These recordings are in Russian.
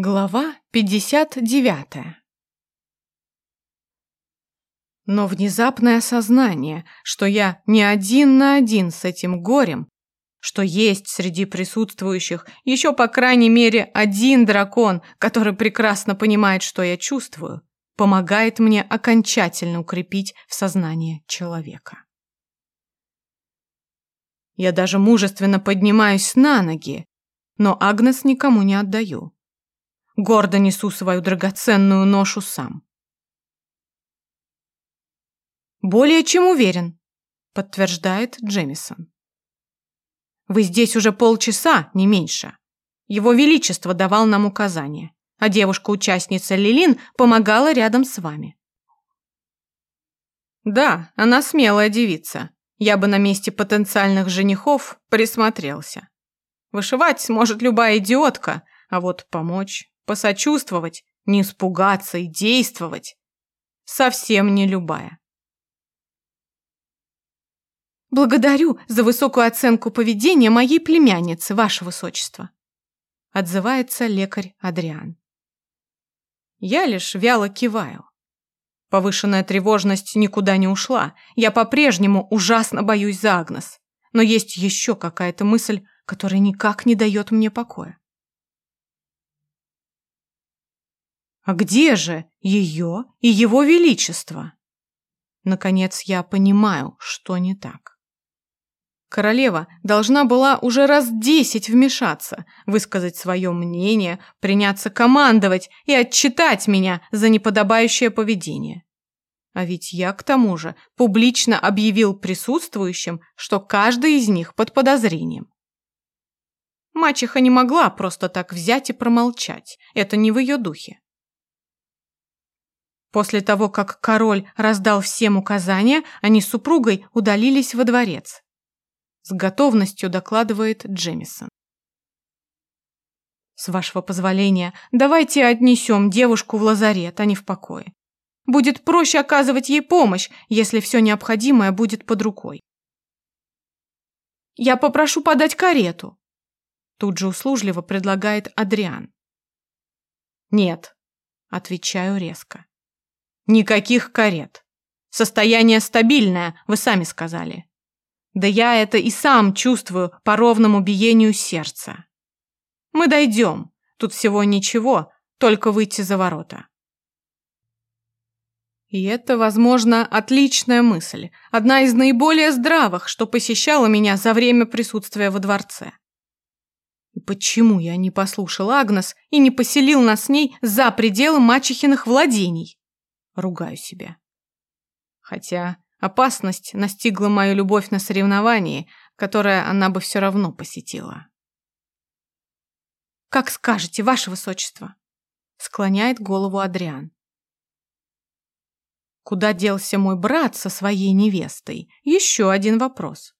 Глава 59 Но внезапное осознание, что я не один на один с этим горем, что есть среди присутствующих еще по крайней мере один дракон, который прекрасно понимает, что я чувствую, помогает мне окончательно укрепить в сознании человека. Я даже мужественно поднимаюсь на ноги, но Агнес никому не отдаю гордо несу свою драгоценную ношу сам. «Более чем уверен», — подтверждает Джемисон. «Вы здесь уже полчаса, не меньше. Его Величество давал нам указания, а девушка-участница Лилин помогала рядом с вами». «Да, она смелая девица. Я бы на месте потенциальных женихов присмотрелся. Вышивать сможет любая идиотка, а вот помочь посочувствовать, не испугаться и действовать. Совсем не любая. «Благодарю за высокую оценку поведения моей племянницы, ваше высочество», отзывается лекарь Адриан. Я лишь вяло киваю. Повышенная тревожность никуда не ушла. Я по-прежнему ужасно боюсь за Агнес. Но есть еще какая-то мысль, которая никак не дает мне покоя. А где же ее и его величество? Наконец я понимаю, что не так. Королева должна была уже раз десять вмешаться, высказать свое мнение, приняться командовать и отчитать меня за неподобающее поведение. А ведь я, к тому же, публично объявил присутствующим, что каждый из них под подозрением. Мачеха не могла просто так взять и промолчать, это не в ее духе. После того, как король раздал всем указания, они с супругой удалились во дворец. С готовностью докладывает Джемисон. С вашего позволения, давайте отнесем девушку в лазарет, а не в покое. Будет проще оказывать ей помощь, если все необходимое будет под рукой. Я попрошу подать карету. Тут же услужливо предлагает Адриан. Нет, отвечаю резко. Никаких карет. Состояние стабильное, вы сами сказали. Да я это и сам чувствую по ровному биению сердца. Мы дойдем. Тут всего ничего, только выйти за ворота. И это, возможно, отличная мысль, одна из наиболее здравых, что посещала меня за время присутствия во дворце. И почему я не послушал Агнес и не поселил нас с ней за пределы мачехиных владений? Ругаю себя. Хотя опасность настигла мою любовь на соревновании, которое она бы все равно посетила. «Как скажете, ваше высочество!» склоняет голову Адриан. Куда делся мой брат со своей невестой? Еще один вопрос.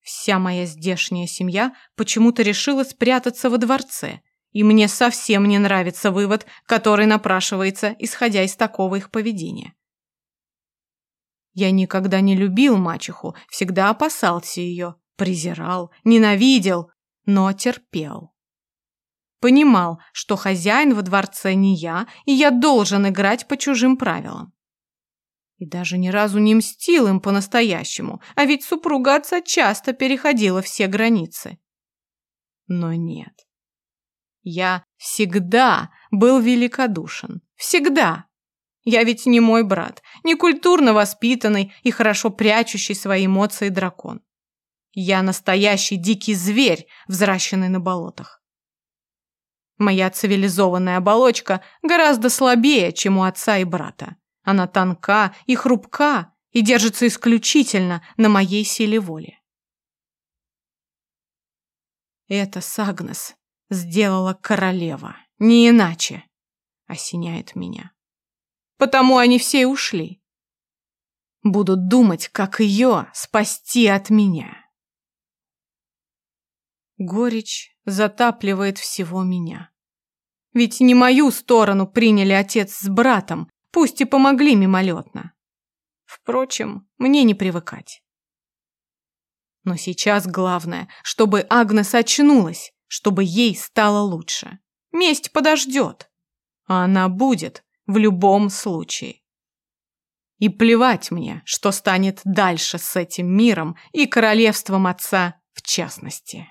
Вся моя здешняя семья почему-то решила спрятаться во дворце, и мне совсем не нравится вывод, который напрашивается, исходя из такого их поведения. Я никогда не любил мачеху, всегда опасался ее, презирал, ненавидел, но терпел. Понимал, что хозяин во дворце не я, и я должен играть по чужим правилам. И даже ни разу не мстил им по-настоящему, а ведь супруга отца часто переходила все границы. Но нет. Я всегда был великодушен. Всегда. Я ведь не мой брат, не культурно воспитанный и хорошо прячущий свои эмоции дракон. Я настоящий дикий зверь, взращенный на болотах. Моя цивилизованная оболочка гораздо слабее, чем у отца и брата. Она тонка и хрупка и держится исключительно на моей силе воли. Это Сагнес сделала королева, не иначе, осеняет меня. Потому они все ушли. Будут думать, как ее спасти от меня. Горечь затапливает всего меня. Ведь не мою сторону приняли отец с братом, пусть и помогли мимолетно. Впрочем, мне не привыкать. Но сейчас главное, чтобы Агнес очнулась, чтобы ей стало лучше. Месть подождет. А она будет в любом случае. И плевать мне, что станет дальше с этим миром и королевством отца в частности.